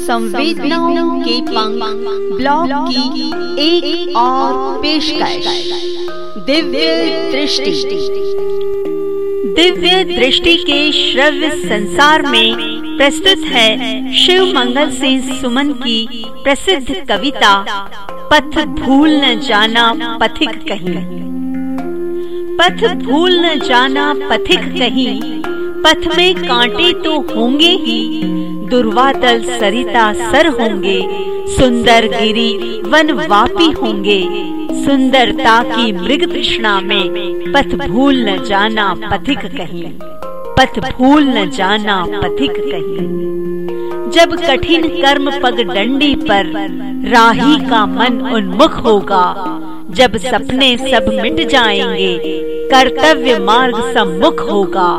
संवेदनाओं के पंख, ब्लॉग की एक एक और पेशकश। दिव्य दृष्टि। दिव्य दृष्टि के श्रव्य संसार में प्रस्तुत है शिव मंगल सिंह सुमन की प्रसिद्ध कविता, पथ भूल न जाना पथिक कहीं। पथ भूल न जाना पथिक कहीं, पथ में कांटे तो होंगे ही दुर्वादल सरिता सर होंगे, सुंदर गिरी वन वापी होंगे। सुंदरता की मृग तृष्णा में पथ भूल न जाना पथिक कहीं, पथ भूल न जाना पथिक कहीं। जब कठिन कर्म पग डंडी पर राही का मन उन्मुख होगा, जब सपने सब मिट जाएँगे, कर्तव्य मार्ग सम्मुख होगा,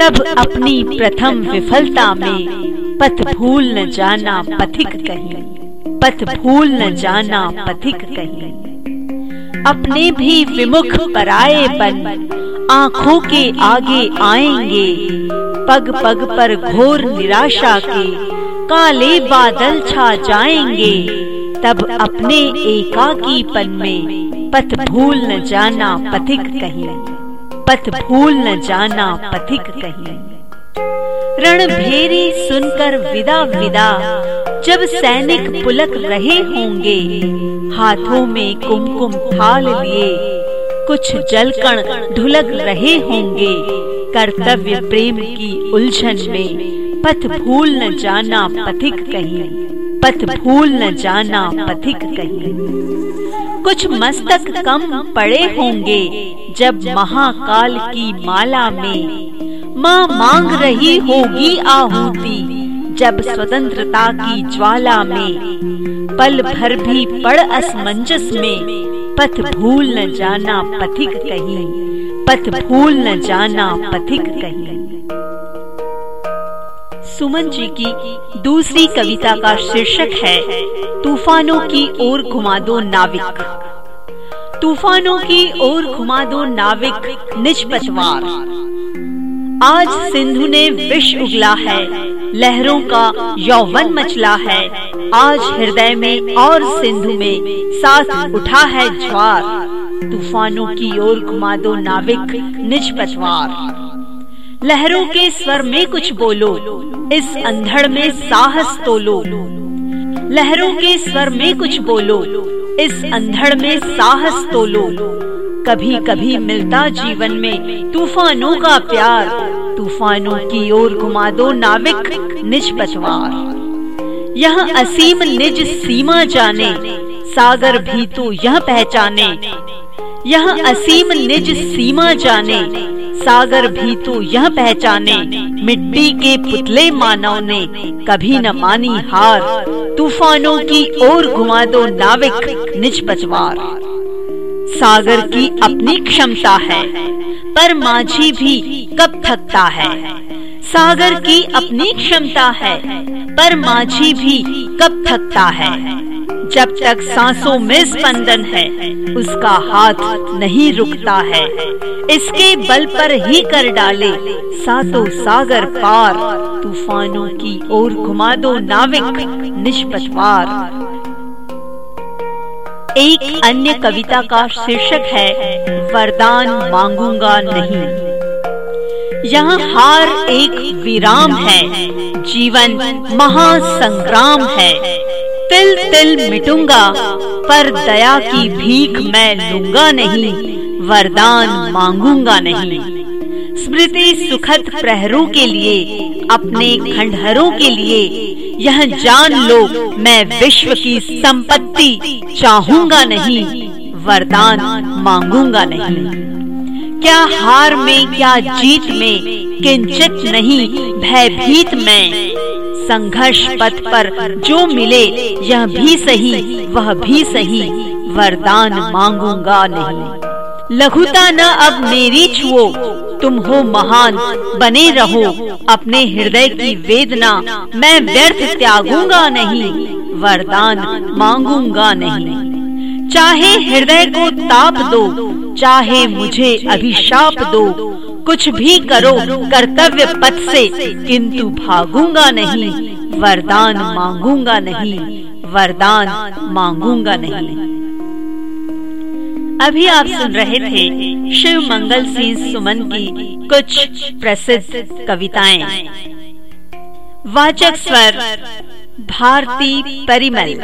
तब अपनी प्रथम विफलता में पथ भूल न जाना पथिक कहीं। पथ भूल न जाना पथिक कहीं। अपने भी विमुख पराए बन, आँखों के आगे आएँगे। पग पग पर घोर निराशा के, काले बादल छा जाएँगे। तब अपने एकाकीपन में पथ भूल न जाना पथिक कहीं। पथ भूल न जाना पथिक कहीं। रणभेरी सुनकर विदा विदा। जब सैनिक पुलक रहे होंगे, हाथों में कुमकुम थाल लिए। कुछ जलकण ढुलक रहे होंगे, कर्तव्य प्रेम की उलझन में। पथ भूल न जाना पथिक कहीं, पथ भूल न जाना पथिक कहीं। कुछ मस्तक कम पड़े होंगे, जब महाकाल की माला में माँ मांग रही होगी आहुति, जब स्वतंत्रता की ज्वाला में। पल भर भी पड़ असमंजस में। पथ भूल न जाना पथिक कहीं, पथ भूल न जाना पथिक कहीं। सुमन जी की दूसरी कविता का शीर्षक है, तूफानों की ओर घुमा दो नाविक। तूफानों की ओर घुमा दो नाविक, निज पचवार आज सिंधु ने विष उगला है। लहरों का यौवन मचला है। आज हृदय में और सिंधु में साथ उठा है ज्वार। तूफानों की ओर घुमा दो नाविक निज पचवार लहरों के स्वर में कुछ बोलो, इस अंधड़ में साहस तो लो लहरों के स्वर में कुछ बोलो, इस अंधड़ में साहस तोलो। कभी कभी मिलता जीवन में तूफानों का प्यार। तूफानों की ओर घुमा दो नाविक निज पचवार। यह असीम निज सीमा जाने, सागर भी तो यह पहचाने। यह असीम निज सीमा जाने, सागर भी तो यह पहचाने। मिट्टी के पुतले मानव ने कभी न मानी हार। तूफानों की ओर घुमा दो नाविक निज पचवार। सागर की अपनी क्षमता है, पर माझी भी कब थकता है। सागर की अपनी क्षमता है, पर माझी भी कब थकता है। जब तक सांसों में स्पंदन है, उसका हाथ नहीं रुकता है। इसके बल पर ही कर डाले, सातों सागर पार। तूफानों की ओर घुमा दो नाविक निष्पटवार एक अन्य कविता का शीर्षक है, वरदान मांगूँगा नहीं। यहाँ हार एक विराम है, जीवन महासंग्राम है। तिल तिल मिटूँगा, पर दया की भीख मैं लूँगा नहीं, वरदान मांगूँगा नहीं। स्मृति सुखद प्रहरों के लिए, अपने खंडहरों के लिए यह जान लो, मैं विश्व की संपत्ति चाहूँगा नहीं, वरदान मांगूँगा नहीं। क्या हार में, क्या जीत में, किंचित नहीं, भयभीत में। संघर्ष पथ पर जो मिले, यह भी सही, वह भी सही, वरदान मांगूँगा नहीं। लघुता न अब मेरी छुओ तुम हो महान। बने रहो। अपने हृदय की वेदना मैं व्यर्थ त्यागूँगा नहीं, वरदान मांगूँगा नहीं। चाहे हृदय को ताप दो, चाहे मुझे अभिशाप दो, कुछ भी करो कर्तव्य पथ से, किंतु भागूँगा नहीं, वरदान मांगूँगा नहीं, वरदान मांगूँगा नहीं। अभी आप सुन रहे थे शिव मंगल सिंह सुमन की कुछ प्रसिद्ध कविताएँ। वाचक स्वर भारती परिमल।